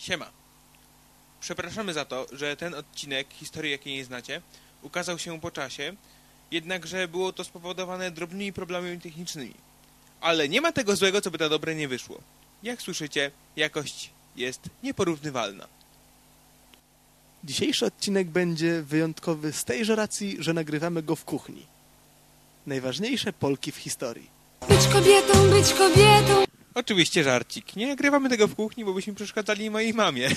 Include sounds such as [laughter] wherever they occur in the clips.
Siema. Przepraszamy za to, że ten odcinek historii, jakiej nie znacie, ukazał się po czasie, jednakże było to spowodowane drobnymi problemami technicznymi. Ale nie ma tego złego, co by to dobre nie wyszło. Jak słyszycie, jakość jest nieporównywalna. Dzisiejszy odcinek będzie wyjątkowy z tejże racji, że nagrywamy go w kuchni. Najważniejsze Polki w historii. Być kobietą, być kobietą. Oczywiście żarcik. Nie nagrywamy tego w kuchni, bo byśmy przeszkadzali mojej mamie. [laughs]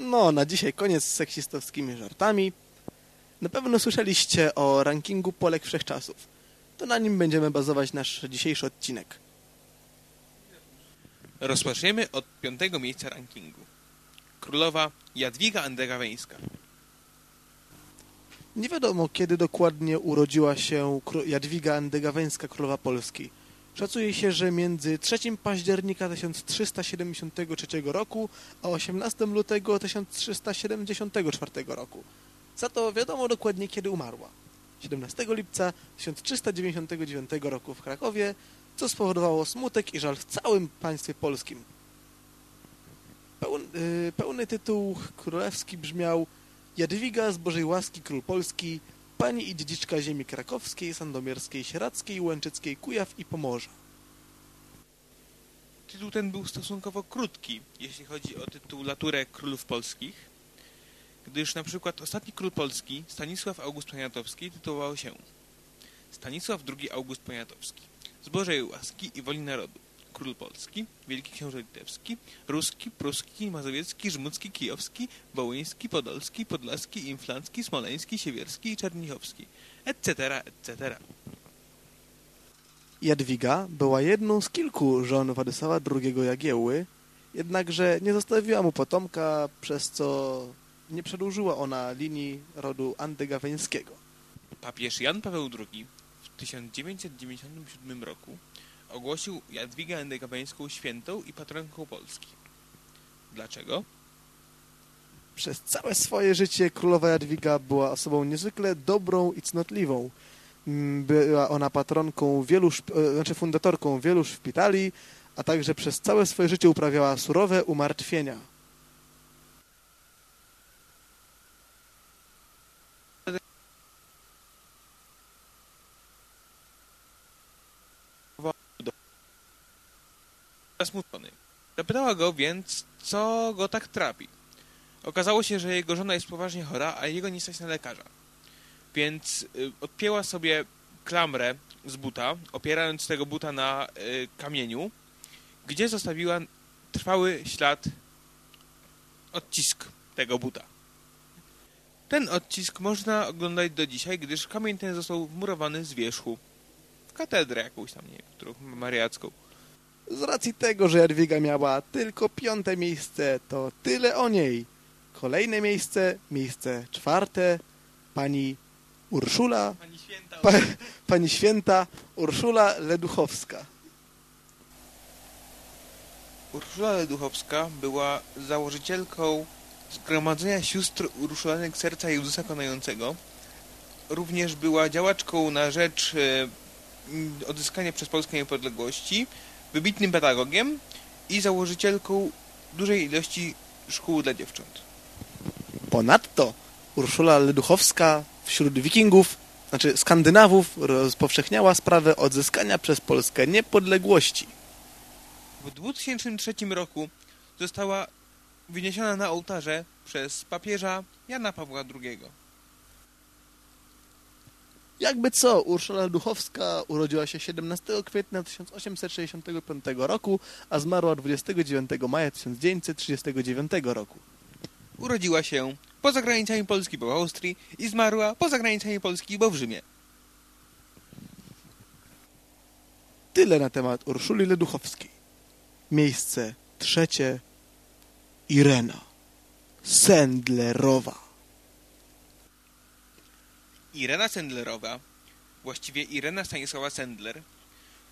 No, na dzisiaj koniec z seksistowskimi żartami. Na pewno słyszeliście o rankingu Polek Wszechczasów. To na nim będziemy bazować nasz dzisiejszy odcinek. Rozpoczniemy od piątego miejsca rankingu. Królowa Jadwiga Andegaweńska. Nie wiadomo, kiedy dokładnie urodziła się Jadwiga Andegaweńska, królowa Polski. Szacuje się, że między 3 października 1373 roku a 18 lutego 1374 roku. Za to wiadomo dokładnie, kiedy umarła. 17 lipca 1399 roku w Krakowie, co spowodowało smutek i żal w całym państwie polskim. Pełn, y, pełny tytuł królewski brzmiał Jadwiga z Bożej łaski król Polski, pani i dziedziczka ziemi krakowskiej, sandomierskiej, sieradzkiej, łęczyckiej, Kujaw i Pomorza. Tytuł ten był stosunkowo krótki, jeśli chodzi o tytułaturę królów polskich, gdyż na przykład ostatni król Polski, Stanisław August Poniatowski, tytułował się Stanisław II August Poniatowski, z Bożej łaski i woli narodu, król Polski, Wielki Książę Litewski, Ruski, Pruski, Mazowiecki, Żmudzki, Kijowski, Wołyński, Podolski, Podlaski, Inflancki, Smoleński, Siewierski i Czernichowski, etc., etc. Jadwiga była jedną z kilku żon Władysława II Jagiełły, jednakże nie zostawiła mu potomka, przez co nie przedłużyła ona linii rodu andegaweńskiego. Papież Jan Paweł II w 1997 roku ogłosił Jadwigę Andegaweńską świętą i patronką Polski. Dlaczego? Przez całe swoje życie królowa Jadwiga była osobą niezwykle dobrą i cnotliwą. Mm, Była ona patronką wielu, e, znaczy fundatorką wielu szpitali, a także przez całe swoje życie uprawiała surowe umartwienia. Zasmucony. Zapytała go więc, co go tak trapi. Okazało się, że jego żona jest poważnie chora, a jego nie stać na lekarza. Więc y, odpięła sobie klamrę z buta, opierając tego buta na y, kamieniu, gdzie zostawiła trwały ślad, odcisk tego buta. Ten odcisk można oglądać do dzisiaj, gdyż kamień ten został wmurowany z wierzchu w katedrę jakąś tam, nie wiem, którą mariacką. Z racji tego, że Jadwiga miała tylko piąte miejsce, to tyle o niej. Kolejne miejsce, miejsce czwarte, pani Urszula, Pani święta. pa, pani święta Urszula Leduchowska. Urszula Leduchowska była założycielką Zgromadzenia Sióstr Urszulanek Serca Jezusa Konającego. Również była działaczką na rzecz e, odzyskania przez Polskę niepodległości, wybitnym pedagogiem i założycielką dużej ilości szkół dla dziewcząt. Ponadto Urszula Leduchowska wśród wikingów, znaczy Skandynawów, rozpowszechniała sprawę odzyskania przez Polskę niepodległości. W 2003 roku została wyniesiona na ołtarze przez papieża Jana Pawła II. Jakby co, Urszula Leduchowska urodziła się 17 kwietnia 1865 roku, a zmarła 29 maja 1939 roku. Urodziła się poza granicami Polski, bo w Austrii i zmarła poza granicami Polski, bo w Rzymie. Tyle na temat Urszuli Leduchowskiej. Miejsce trzecie Irena Sendlerowa. Irena Sendlerowa, właściwie Irena Stanisława Sendler,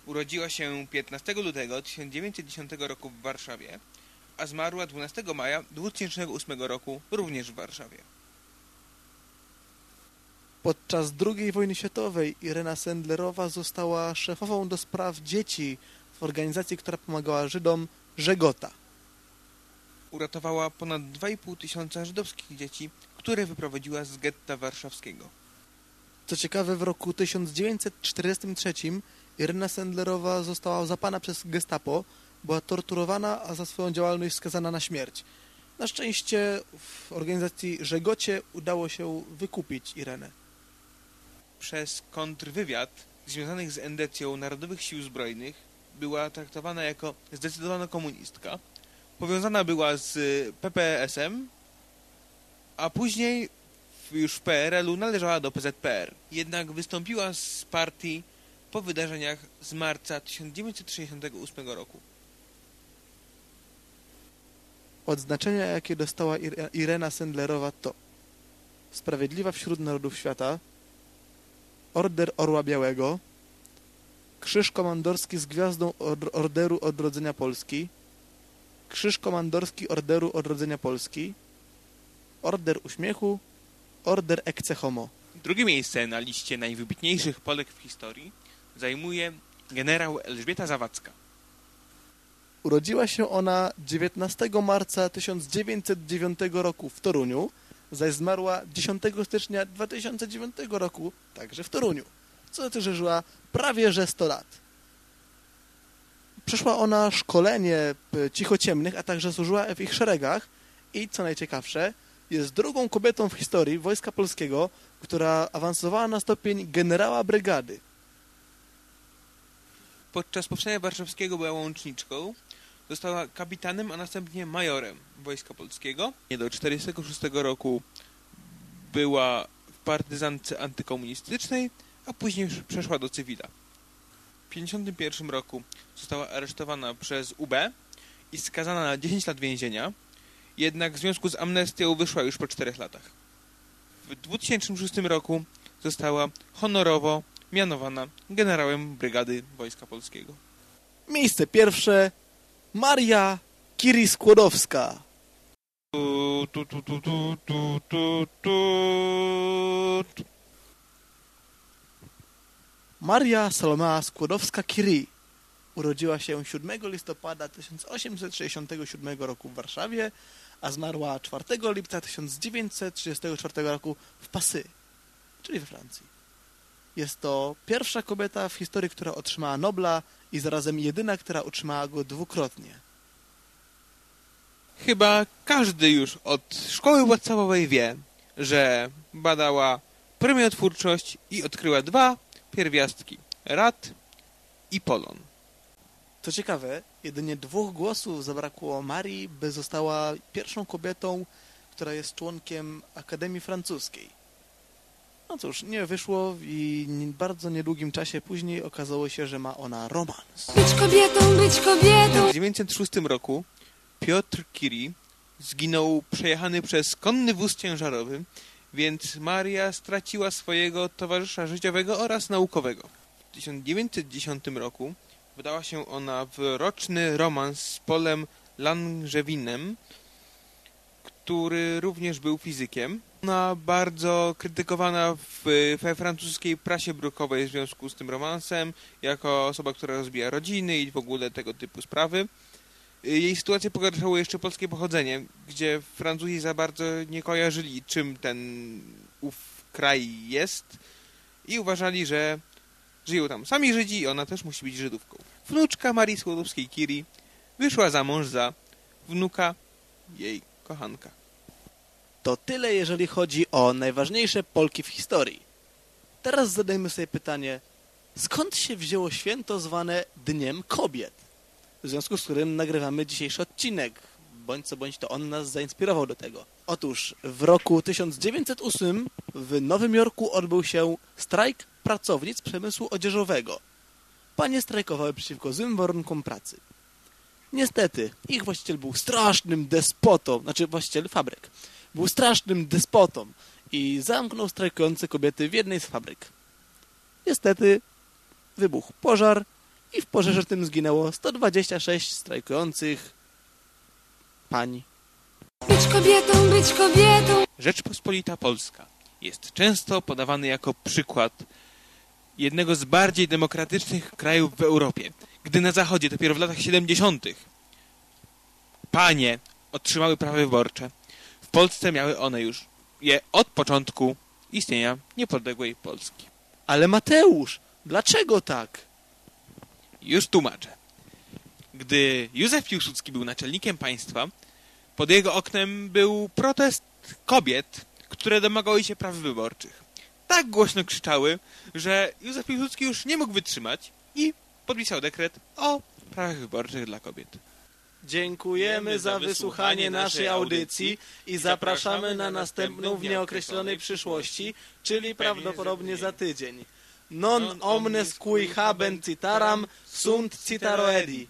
urodziła się 15 lutego 1910 roku w Warszawie, a zmarła 12 maja 2008 roku również w Warszawie. Podczas II wojny światowej Irena Sendlerowa została szefową do spraw dzieci w organizacji, która pomagała Żydom Żegota. uratowała ponad 2,5 tysiąca żydowskich dzieci, które wyprowadziła z getta warszawskiego. Co ciekawe, w roku 1943 Irena Sendlerowa została zapana przez gestapo, była torturowana, a za swoją działalność skazana na śmierć. Na szczęście w organizacji Żegocie udało się wykupić Irenę. Przez kontrwywiad związanych z endecją Narodowych Sił Zbrojnych była traktowana jako zdecydowana komunistka. Powiązana była z PPSM, a później już w PRL-u należała do PZPR. Jednak wystąpiła z partii po wydarzeniach z marca 1968 roku. Odznaczenia, jakie dostała Ir- Irena Sendlerowa to Sprawiedliwa wśród Narodów Świata, Order Orła Białego, Krzyż Komandorski z Gwiazdą Or- Orderu Odrodzenia Polski, Krzyż Komandorski Orderu Odrodzenia Polski, Order Uśmiechu, Order Ecce Homo. Drugie miejsce na liście najwybitniejszych Polek w historii zajmuje generał Elżbieta Zawadzka. Urodziła się ona 19 marca 1909 roku w Toruniu, zaś zmarła 10 stycznia 2009 roku, także w Toruniu, co też żyła prawie że 100 lat. Przeszła ona szkolenie cichociemnych, a także służyła w ich szeregach i, co najciekawsze, jest drugą kobietą w historii Wojska Polskiego, która awansowała na stopień generała brygady. Podczas Powstania Warszawskiego była łączniczką, została kapitanem, a następnie majorem Wojska Polskiego. Nie do 1946 roku była w partyzance antykomunistycznej, a później już przeszła do cywila. W 1951 roku została aresztowana przez UB i skazana na 10 lat więzienia, jednak w związku z amnestią wyszła już po czterech latach. W 2006 roku została honorowo mianowana generałem brygady Wojska Polskiego. Miejsce pierwsze Maria Kiri-Skłodowska. Maria Salomea Skłodowska-Kiri urodziła się 7 listopada 1867 roku w Warszawie, a zmarła 4 lipca 1934 roku w Passy, czyli we Francji. Jest to pierwsza kobieta w historii, która otrzymała Nobla i zarazem jedyna, która otrzymała go dwukrotnie. Chyba każdy już od szkoły podstawowej wie, że badała premiotwórczość i odkryła dwa pierwiastki. Rad i polon. Co ciekawe, jedynie dwóch głosów zabrakło Marii, by została pierwszą kobietą, która jest członkiem Akademii Francuskiej. No cóż, nie wyszło i w bardzo niedługim czasie później okazało się, że ma ona romans. Być kobietą, być W kobietą. 1906 roku Piotr Curie zginął przejechany przez konny wóz ciężarowy, więc Maria straciła swojego towarzysza życiowego oraz naukowego. W 1910 roku wydała się ona w roczny romans z Polem Langevinem, który również był fizykiem. Ona bardzo krytykowana w, we francuskiej prasie brukowej w związku z tym romansem, jako osoba, która rozbija rodziny i w ogóle tego typu sprawy. Jej sytuację pogarszało jeszcze polskie pochodzenie, gdzie Francuzi za bardzo nie kojarzyli, czym ten ów kraj jest i uważali, że żyją tam sami Żydzi i ona też musi być Żydówką. Wnuczka Marii Skłodowskiej-Curie wyszła za mąż za wnuka jej kochanka. To tyle, jeżeli chodzi o najważniejsze Polki w historii. Teraz zadajmy sobie pytanie, skąd się wzięło święto zwane Dniem Kobiet? W związku z którym nagrywamy dzisiejszy odcinek. Bądź co bądź to on nas zainspirował do tego. Otóż w roku 1908 w Nowym Jorku odbył się strajk pracownic przemysłu odzieżowego. Panie strajkowały przeciwko złym warunkom pracy. Niestety, ich właściciel był strasznym despotą, znaczy właściciel fabryk. Był strasznym despotą i zamknął strajkujące kobiety w jednej z fabryk. Niestety wybuchł pożar i w pożarze tym zginęło 126 strajkujących pań. Być kobietą, być kobietą. Rzeczpospolita Polska jest często podawany jako przykład jednego z bardziej demokratycznych krajów w Europie, gdy na zachodzie dopiero w latach 70. panie otrzymały prawa wyborcze. W Polsce miały one już je od początku istnienia niepodległej Polski. Ale Mateusz, dlaczego tak? Już tłumaczę. Gdy Józef Piłsudski był naczelnikiem państwa, pod jego oknem był protest kobiet, które domagały się praw wyborczych. Tak głośno krzyczały, że Józef Piłsudski już nie mógł wytrzymać i podpisał dekret o prawach wyborczych dla kobiet. Dziękujemy za wysłuchanie naszej audycji i zapraszamy na następną w nieokreślonej przyszłości, czyli prawdopodobnie za tydzień. Non omnes cui habent citaram sunt citaroedi.